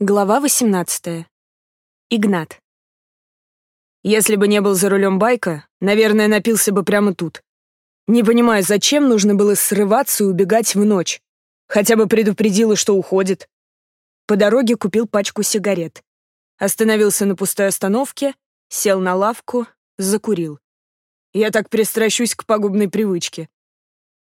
Глава 18. Игнат. Если бы не был за рулем байка, наверное, напился бы прямо тут. Не понимаю, зачем нужно было срываться и убегать в ночь. Хотя бы предупредила, что уходит. По дороге купил пачку сигарет. Остановился на пустой остановке, сел на лавку, закурил. Я так пристращусь к пагубной привычке.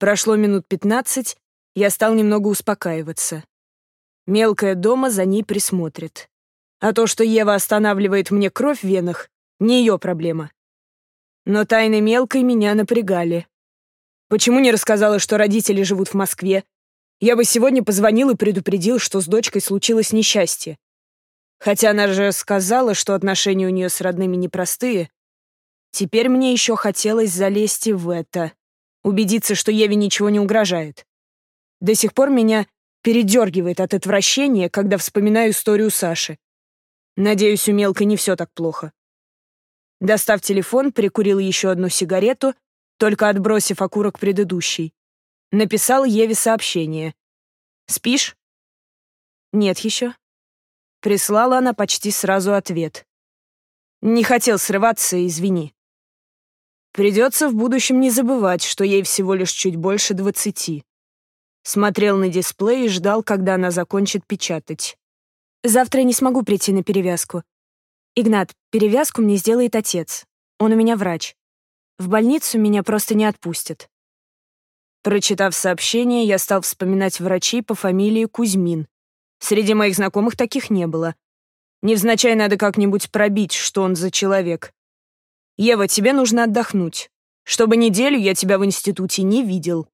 Прошло минут пятнадцать, я стал немного успокаиваться. Мелкая дома за ней присмотрит. А то, что Ева останавливает мне кровь в венах, не ее проблема. Но тайны мелкой меня напрягали. Почему не рассказала, что родители живут в Москве? Я бы сегодня позвонил и предупредил, что с дочкой случилось несчастье. Хотя она же сказала, что отношения у нее с родными непростые. Теперь мне еще хотелось залезть и в это. Убедиться, что Еве ничего не угрожает. До сих пор меня передергивает от отвращения, когда вспоминаю историю Саши. Надеюсь, у мелкой не все так плохо. Достав телефон, прикурил еще одну сигарету, только отбросив окурок предыдущей. Написал Еве сообщение. «Спишь?» «Нет еще». Прислала она почти сразу ответ. «Не хотел срываться, извини». Придется в будущем не забывать, что ей всего лишь чуть больше двадцати. Смотрел на дисплей и ждал, когда она закончит печатать. «Завтра я не смогу прийти на перевязку. Игнат, перевязку мне сделает отец. Он у меня врач. В больницу меня просто не отпустят». Прочитав сообщение, я стал вспоминать врачей по фамилии Кузьмин. Среди моих знакомых таких не было. Невзначай надо как-нибудь пробить, что он за человек. «Ева, тебе нужно отдохнуть. Чтобы неделю я тебя в институте не видел.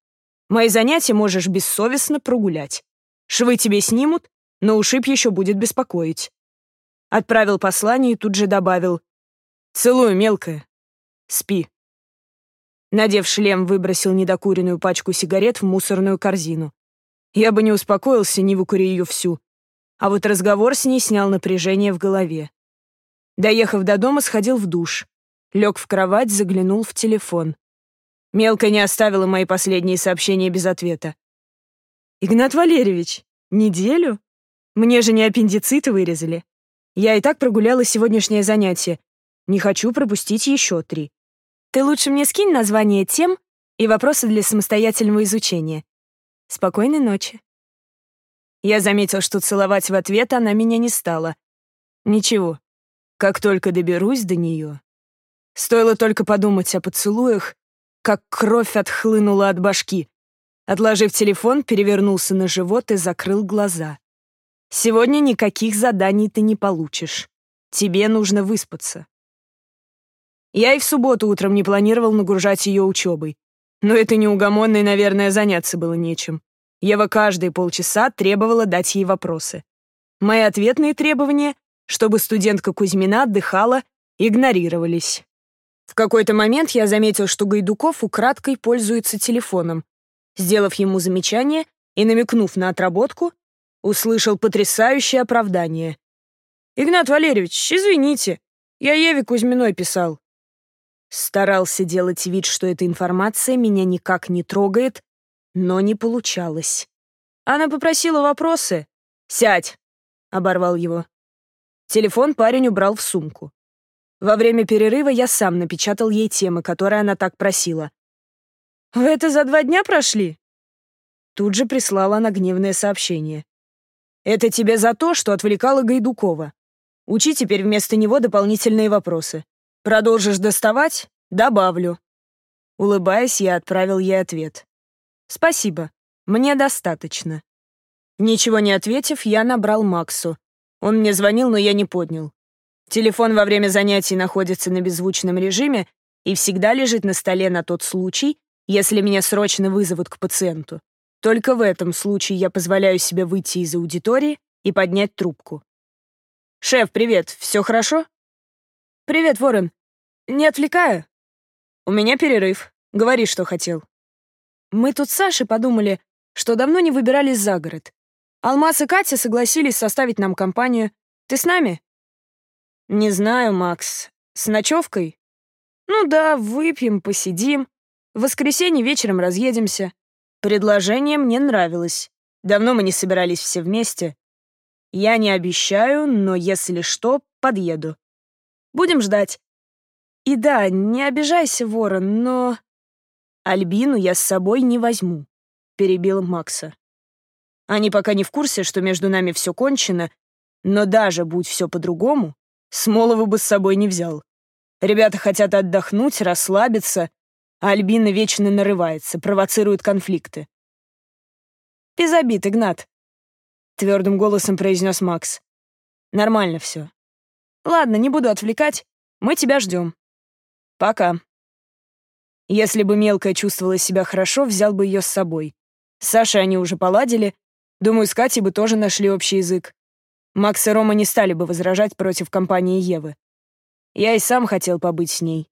Мои занятия можешь бессовестно прогулять. Швы тебе снимут, но ушиб еще будет беспокоить. Отправил послание и тут же добавил «Целую, мелкая. Спи». Надев шлем, выбросил недокуренную пачку сигарет в мусорную корзину. Я бы не успокоился, не выкури ее всю. А вот разговор с ней снял напряжение в голове. Доехав до дома, сходил в душ. Лег в кровать, заглянул в телефон. Мелко не оставила мои последние сообщения без ответа. «Игнат Валерьевич, неделю? Мне же не аппендицит вырезали. Я и так прогуляла сегодняшнее занятие. Не хочу пропустить еще три. Ты лучше мне скинь название тем и вопросы для самостоятельного изучения. Спокойной ночи». Я заметил, что целовать в ответ она меня не стала. Ничего, как только доберусь до нее. Стоило только подумать о поцелуях, как кровь отхлынула от башки. Отложив телефон, перевернулся на живот и закрыл глаза. «Сегодня никаких заданий ты не получишь. Тебе нужно выспаться». Я и в субботу утром не планировал нагружать ее учебой. Но этой неугомонной, наверное, заняться было нечем. Ева каждые полчаса требовала дать ей вопросы. Мои ответные требования, чтобы студентка Кузьмина отдыхала, игнорировались. В какой-то момент я заметил, что Гайдуков украдкой пользуется телефоном. Сделав ему замечание и намекнув на отработку, услышал потрясающее оправдание. «Игнат Валерьевич, извините, я Еве Кузьминой писал». Старался делать вид, что эта информация меня никак не трогает, но не получалось. Она попросила вопросы. «Сядь!» — оборвал его. Телефон парень убрал в сумку. Во время перерыва я сам напечатал ей темы, которые она так просила. «Вы это за два дня прошли?» Тут же прислала она гневное сообщение. «Это тебе за то, что отвлекала Гайдукова. Учи теперь вместо него дополнительные вопросы. Продолжишь доставать? Добавлю». Улыбаясь, я отправил ей ответ. «Спасибо. Мне достаточно». Ничего не ответив, я набрал Максу. Он мне звонил, но я не поднял. Телефон во время занятий находится на беззвучном режиме и всегда лежит на столе на тот случай, если меня срочно вызовут к пациенту. Только в этом случае я позволяю себе выйти из аудитории и поднять трубку. «Шеф, привет, все хорошо?» «Привет, Ворон. Не отвлекаю?» «У меня перерыв. Говори, что хотел». Мы тут с Сашей подумали, что давно не выбирались за город. Алмаз и Катя согласились составить нам компанию. Ты с нами? «Не знаю, Макс. С ночевкой?» «Ну да, выпьем, посидим. В воскресенье вечером разъедемся». Предложение мне нравилось. Давно мы не собирались все вместе. Я не обещаю, но если что, подъеду. Будем ждать. И да, не обижайся, Ворон, но... Альбину я с собой не возьму, перебил Макса. Они пока не в курсе, что между нами все кончено, но даже будь все по-другому, Смолову бы с собой не взял. Ребята хотят отдохнуть, расслабиться, а Альбина вечно нарывается, провоцирует конфликты. «Без обид, Игнат», — твердым голосом произнес Макс. «Нормально все. Ладно, не буду отвлекать, мы тебя ждем. Пока». Если бы мелкая чувствовала себя хорошо, взял бы ее с собой. С Сашей они уже поладили, думаю, с Катей бы тоже нашли общий язык. Макс и Рома не стали бы возражать против компании Евы. Я и сам хотел побыть с ней.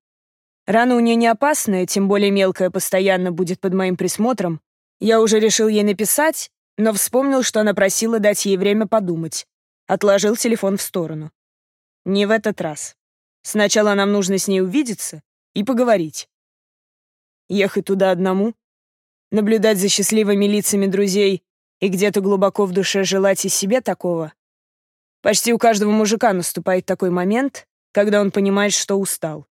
Рана у нее не опасная, тем более мелкая постоянно будет под моим присмотром. Я уже решил ей написать, но вспомнил, что она просила дать ей время подумать. Отложил телефон в сторону. Не в этот раз. Сначала нам нужно с ней увидеться и поговорить. Ехать туда одному, наблюдать за счастливыми лицами друзей и где-то глубоко в душе желать и себе такого. Почти у каждого мужика наступает такой момент, когда он понимает, что устал.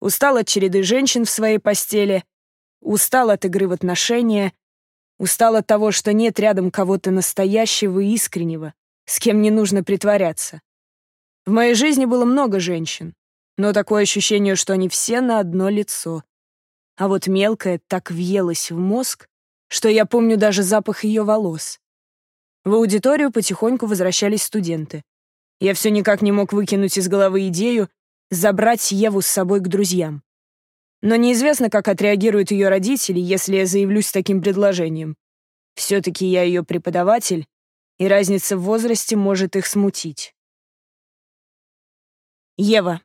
Устал от череды женщин в своей постели, устал от игры в отношения, устал от того, что нет рядом кого-то настоящего и искреннего, с кем не нужно притворяться. В моей жизни было много женщин, но такое ощущение, что они все на одно лицо. А вот мелкая так въелась в мозг, что я помню даже запах ее волос. В аудиторию потихоньку возвращались студенты. Я все никак не мог выкинуть из головы идею, забрать Еву с собой к друзьям. Но неизвестно, как отреагируют ее родители, если я заявлюсь с таким предложением. Все-таки я ее преподаватель, и разница в возрасте может их смутить. Ева.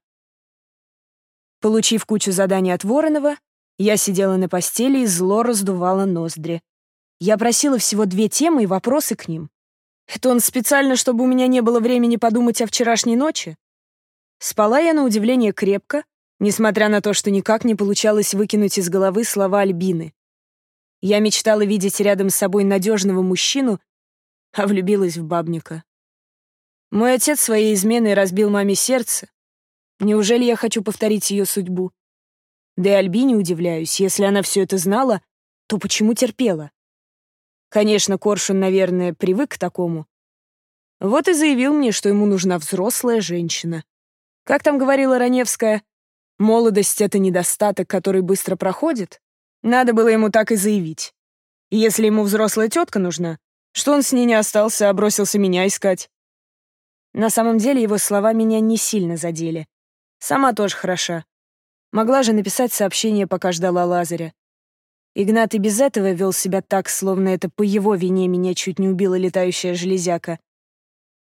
Получив кучу заданий от Воронова, я сидела на постели и зло раздувала ноздри. Я просила всего две темы и вопросы к ним. Это он специально, чтобы у меня не было времени подумать о вчерашней ночи? Спала я на удивление крепко, несмотря на то, что никак не получалось выкинуть из головы слова Альбины. Я мечтала видеть рядом с собой надежного мужчину, а влюбилась в бабника. Мой отец своей изменой разбил маме сердце. Неужели я хочу повторить ее судьбу? Да и Альбине удивляюсь, если она все это знала, то почему терпела? Конечно, Коршун, наверное, привык к такому. Вот и заявил мне, что ему нужна взрослая женщина. Как там говорила Раневская, молодость — это недостаток, который быстро проходит. Надо было ему так и заявить. И если ему взрослая тетка нужна, что он с ней не остался, а бросился меня искать? На самом деле его слова меня не сильно задели. Сама тоже хороша. Могла же написать сообщение, пока ждала Лазаря. Игнат и без этого вел себя так, словно это по его вине меня чуть не убила летающая железяка.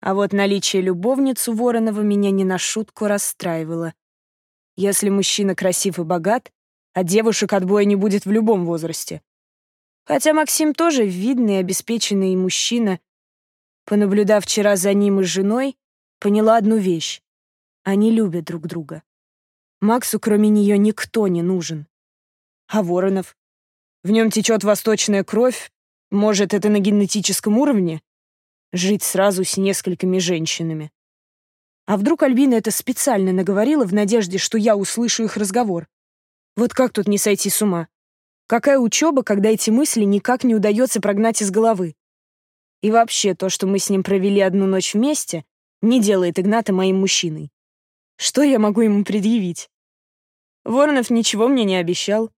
А вот наличие любовницу Воронова меня не на шутку расстраивало. Если мужчина красив и богат, а девушек отбоя не будет в любом возрасте. Хотя Максим тоже видный обеспеченный мужчина. Понаблюдав вчера за ним и женой, поняла одну вещь. Они любят друг друга. Максу кроме нее никто не нужен. А Воронов? В нем течет восточная кровь. Может, это на генетическом уровне? жить сразу с несколькими женщинами. А вдруг Альбина это специально наговорила в надежде, что я услышу их разговор? Вот как тут не сойти с ума? Какая учеба, когда эти мысли никак не удается прогнать из головы? И вообще, то, что мы с ним провели одну ночь вместе, не делает Игната моим мужчиной. Что я могу ему предъявить? Воронов ничего мне не обещал.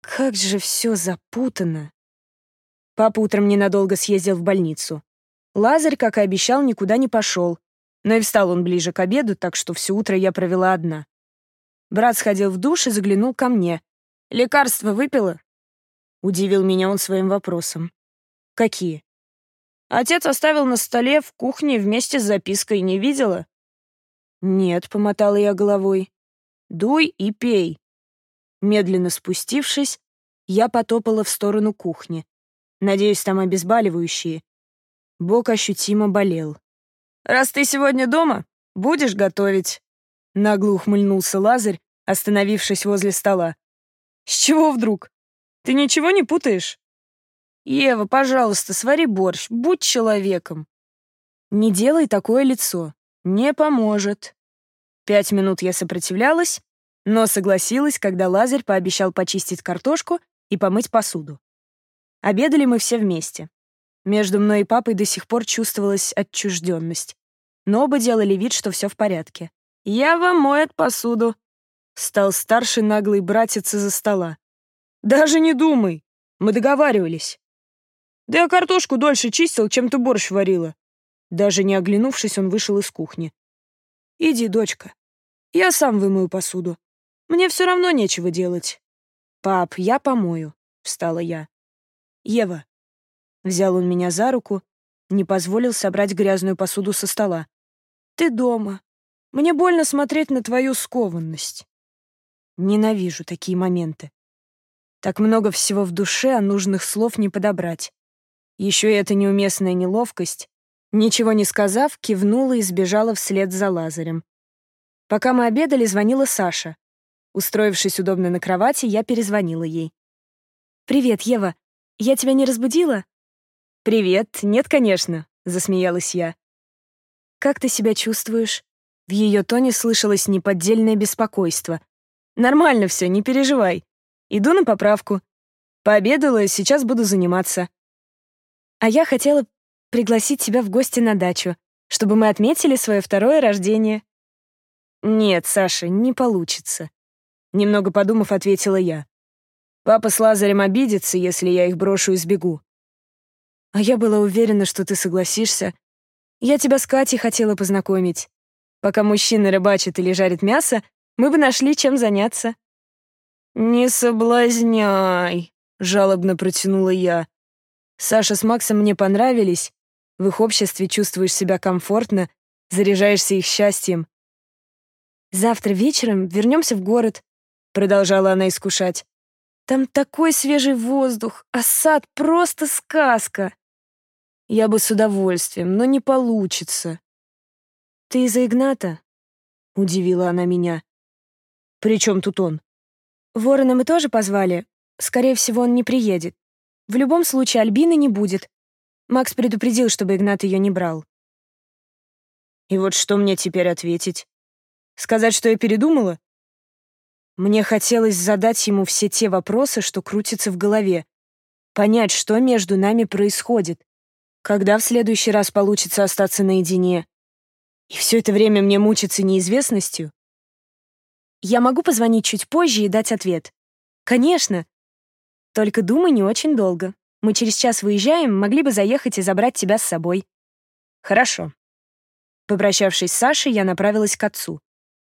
Как же все запутано. Папа утром ненадолго съездил в больницу. Лазарь, как и обещал, никуда не пошел. Но и встал он ближе к обеду, так что все утро я провела одна. Брат сходил в душ и заглянул ко мне. «Лекарство выпила?» Удивил меня он своим вопросом. «Какие?» Отец оставил на столе в кухне вместе с запиской. Не видела? «Нет», — помотала я головой. «Дуй и пей». Медленно спустившись, я потопала в сторону кухни. Надеюсь, там обезболивающие. Бок ощутимо болел. «Раз ты сегодня дома, будешь готовить?» Нагло ухмыльнулся Лазарь, остановившись возле стола. «С чего вдруг? Ты ничего не путаешь?» «Ева, пожалуйста, свари борщ, будь человеком». «Не делай такое лицо. Не поможет». Пять минут я сопротивлялась, но согласилась, когда Лазарь пообещал почистить картошку и помыть посуду. Обедали мы все вместе. Между мной и папой до сих пор чувствовалась отчужденность. Но оба делали вид, что все в порядке. «Я вам моет посуду», — стал старший наглый братец из-за стола. «Даже не думай, мы договаривались». «Да я картошку дольше чистил, чем ты борщ варила». Даже не оглянувшись, он вышел из кухни. «Иди, дочка, я сам вымою посуду. Мне все равно нечего делать». «Пап, я помою», — встала я. «Ева». Взял он меня за руку, не позволил собрать грязную посуду со стола. «Ты дома. Мне больно смотреть на твою скованность». Ненавижу такие моменты. Так много всего в душе, а нужных слов не подобрать. Еще и эта неуместная неловкость. Ничего не сказав, кивнула и сбежала вслед за Лазарем. Пока мы обедали, звонила Саша. Устроившись удобно на кровати, я перезвонила ей. «Привет, Ева. Я тебя не разбудила?» «Привет. Нет, конечно», — засмеялась я. «Как ты себя чувствуешь?» В ее тоне слышалось неподдельное беспокойство. «Нормально все, не переживай. Иду на поправку. Пообедала, сейчас буду заниматься. А я хотела пригласить тебя в гости на дачу, чтобы мы отметили свое второе рождение. Нет, Саша, не получится. Немного подумав, ответила я. Папа с Лазарем обидится, если я их брошу и сбегу. А я была уверена, что ты согласишься. Я тебя с Катей хотела познакомить. Пока мужчина рыбачит или жарит мясо, мы бы нашли чем заняться. «Не соблазняй», — жалобно протянула я. Саша с Максом мне понравились. В их обществе чувствуешь себя комфортно, заряжаешься их счастьем. «Завтра вечером вернемся в город», — продолжала она искушать. «Там такой свежий воздух, а сад просто сказка». Я бы с удовольствием, но не получится. «Ты из-за Игната?» — удивила она меня. «При чем тут он?» Ворона мы тоже позвали. Скорее всего, он не приедет. В любом случае, Альбины не будет. Макс предупредил, чтобы Игнат ее не брал. И вот что мне теперь ответить? Сказать, что я передумала? Мне хотелось задать ему все те вопросы, что крутятся в голове. Понять, что между нами происходит. Когда в следующий раз получится остаться наедине? И все это время мне мучиться неизвестностью? Я могу позвонить чуть позже и дать ответ. Конечно. Только думай не очень долго. Мы через час выезжаем, могли бы заехать и забрать тебя с собой. Хорошо. Попрощавшись с Сашей, я направилась к отцу.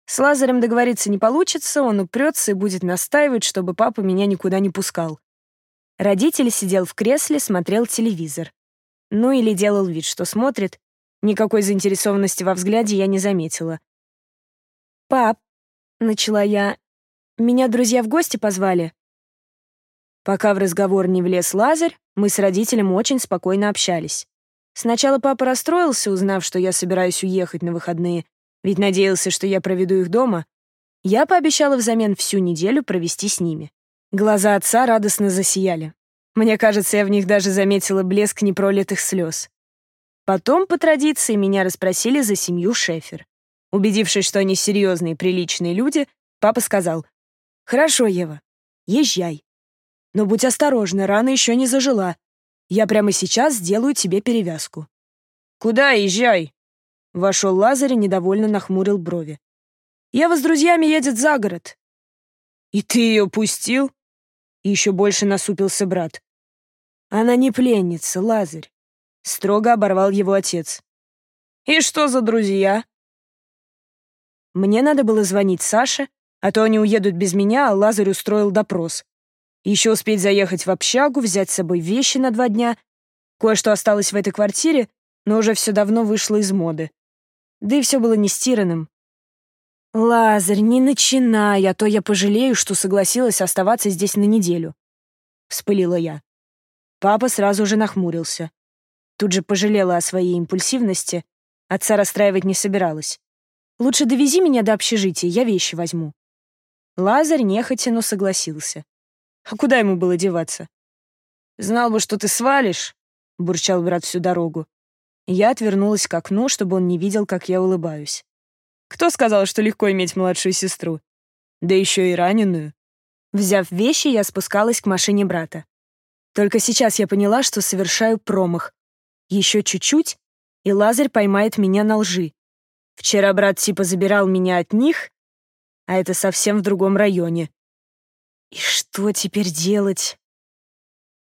С Лазарем договориться не получится, он упрется и будет настаивать, чтобы папа меня никуда не пускал. Родитель сидел в кресле, смотрел телевизор. Ну или делал вид, что смотрит. Никакой заинтересованности во взгляде я не заметила. «Пап, начала я. Меня друзья в гости позвали. Пока в разговор не влез Лазарь, мы с родителем очень спокойно общались. Сначала папа расстроился, узнав, что я собираюсь уехать на выходные, ведь надеялся, что я проведу их дома. Я пообещала взамен всю неделю провести с ними. Глаза отца радостно засияли. Мне кажется, я в них даже заметила блеск непролитых слез. Потом, по традиции, меня расспросили за семью Шефер. Убедившись, что они серьезные, приличные люди, папа сказал, «Хорошо, Ева, езжай. Но будь осторожна, рана еще не зажила. Я прямо сейчас сделаю тебе перевязку». «Куда езжай?» Вошел Лазарь и недовольно нахмурил брови. «Ева с друзьями едет за город». «И ты ее пустил?» И еще больше насупился брат. «Она не пленница, Лазарь», — строго оборвал его отец. «И что за друзья?» Мне надо было звонить Саше, а то они уедут без меня, а Лазарь устроил допрос. Еще успеть заехать в общагу, взять с собой вещи на два дня. Кое-что осталось в этой квартире, но уже все давно вышло из моды. Да и все было нестиранным. «Лазарь, не начинай, а то я пожалею, что согласилась оставаться здесь на неделю», — вспылила я. Папа сразу же нахмурился. Тут же пожалела о своей импульсивности, отца расстраивать не собиралась. Лучше довези меня до общежития, я вещи возьму». Лазарь нехотя, но согласился. А куда ему было деваться? «Знал бы, что ты свалишь», — бурчал брат всю дорогу. Я отвернулась к окну, чтобы он не видел, как я улыбаюсь. Кто сказал, что легко иметь младшую сестру? Да еще и раненую. Взяв вещи, я спускалась к машине брата. Только сейчас я поняла, что совершаю промах. Еще чуть-чуть, и Лазарь поймает меня на лжи. Вчера брат типа забирал меня от них, а это совсем в другом районе. И что теперь делать?